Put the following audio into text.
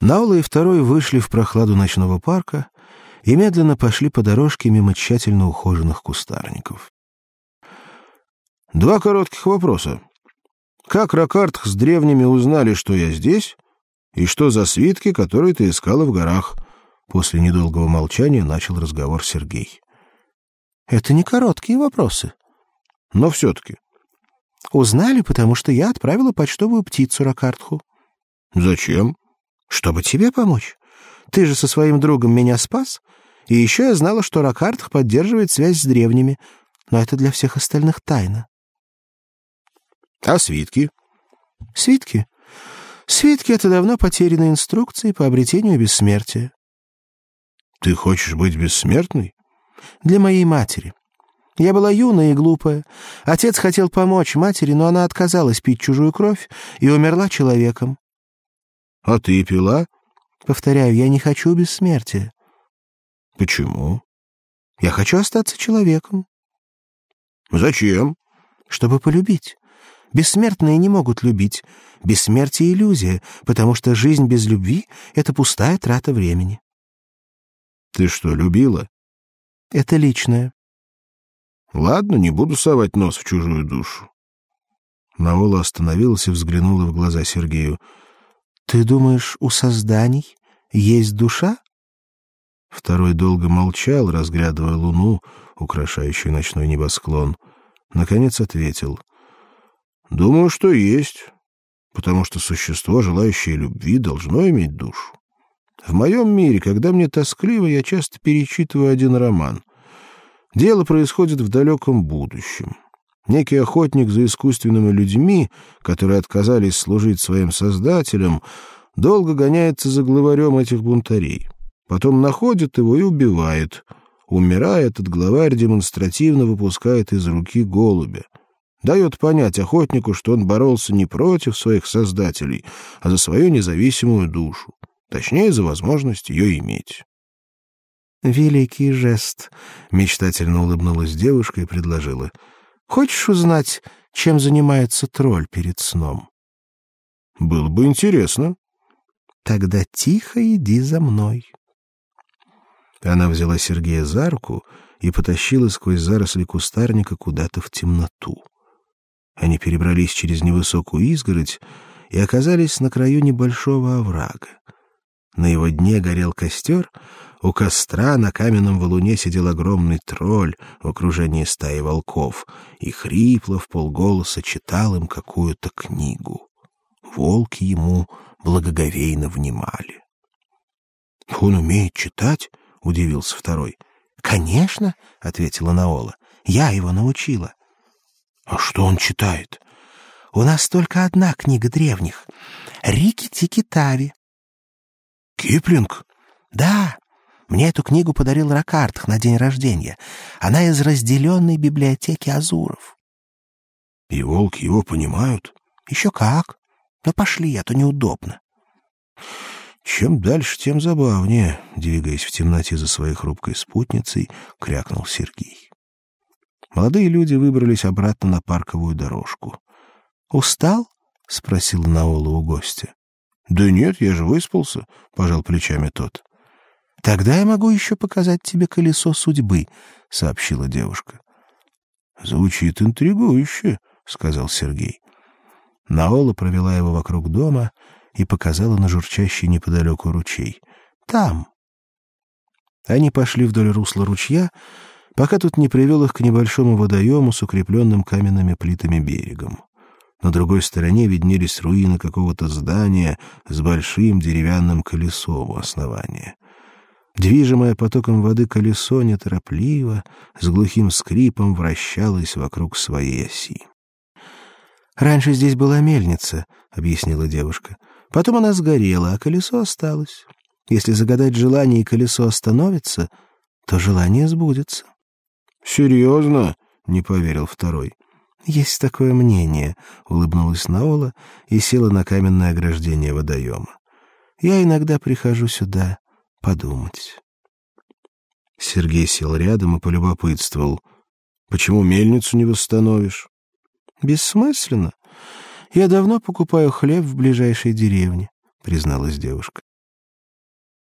Наула и второй вышли в прохладу ночного парка и медленно пошли по дорожке мимо тщательно ухоженных кустарников. Два коротких вопроса. Как Ракартх с древними узнали, что я здесь, и что за свитки, которые ты искала в горах? После недолгого молчания начал разговор Сергей. Это не короткие вопросы. Но все-таки. Узнали, потому что я отправила почтовую птицу Ракартху. Зачем? Чтобы тебе помочь. Ты же со своим другом меня спас, и еще я знала, что Ракартх поддерживает связь с древними, но это для всех остальных тайна. А свитки? Свитки? Свитки — это давно потерянные инструкции по обретению бессмертия. Ты хочешь быть бессмертной? Для моей матери. Я была юная и глупая. Отец хотел помочь матери, но она отказалась пить чужую кровь и умерла человеком. А ты пила? Повторяю, я не хочу бессмертия. Почему? Я хочу остаться человеком. Зачем? Чтобы полюбить. Бессмертные не могут любить. Бессмертие — иллюзия, потому что жизнь без любви — это пустая трата времени. Ты что, любила? Это личное. Ладно, не буду совать нос в чужую душу. Наола остановилась и взглянула в глаза Сергею. Ты думаешь, у созданий есть душа? Второй долго молчал, разглядывая луну, украшающую ночной небосклон. Наконец ответил: "Думаю, что есть, потому что существо, желающее любви, должно иметь душу. В моем мире, когда мне тоскливо, я часто перечитываю один роман. Дело происходит в далеком будущем. Некий охотник за искусственными людьми, которые отказались служить своим создателям, долго гоняется за главарем этих бунтарей. Потом находит его и убивает. Умирая, этот главарь демонстративно выпускает из руки голубя. Дает понять охотнику, что он боролся не против своих создателей, а за свою независимую душу. Точнее, за возможность ее иметь. «Великий жест», — мечтательно улыбнулась девушка и предложила — Хочешь узнать, чем занимается тролль перед сном? Было бы интересно. Тогда тихо иди за мной. Она взяла Сергея за руку и потащила сквозь заросли кустарника куда-то в темноту. Они перебрались через невысокую изгородь и оказались на краю небольшого оврага. На его дне горел костер, у костра на каменном валуне сидел огромный тролль в окружении стаи волков и хрипло в полголоса читал им какую-то книгу. Волки ему благоговейно внимали. — Он умеет читать? — удивился второй. — Конечно, — ответила Наола. — Я его научила. — А что он читает? — У нас только одна книга древних — Рики-Тики-Тави. — Киплинг? — Да, мне эту книгу подарил Ракартх на день рождения. Она из разделенной библиотеки Азуров. И волки его понимают? Еще как. Но пошли, а то неудобно. Чем дальше, тем забавнее, двигаясь в темноте за своей хрупкой спутницей, крякнул Сергей. Молодые люди выбрались обратно на парковую дорожку. Устал? спросил Наола у гостя. Да нет, я же выспался, пожал плечами тот. Тогда я могу еще показать тебе колесо судьбы, сообщила девушка. Звучит интригующе, сказал Сергей. Наола провела его вокруг дома и показала на журчащий неподалеку ручей. Там. Они пошли вдоль русла ручья, пока тут не привел их к небольшому водоему с укрепленным каменными плитами берегом. На другой стороне виднелись руины какого-то здания с большим деревянным колесом у основания. Движимое потоком воды колесо неторопливо, с глухим скрипом вращалось вокруг своей оси. «Раньше здесь была мельница», — объяснила девушка. «Потом она сгорела, а колесо осталось. Если загадать желание, и колесо остановится, то желание сбудется». «Серьезно?» — не поверил второй. «Есть такое мнение», — улыбнулась Наола и села на каменное ограждение водоема. «Я иногда прихожу сюда подумать. Сергей сел рядом и полюбопытствовал. «Почему мельницу не восстановишь?» «Бессмысленно. Я давно покупаю хлеб в ближайшей деревне», — призналась девушка.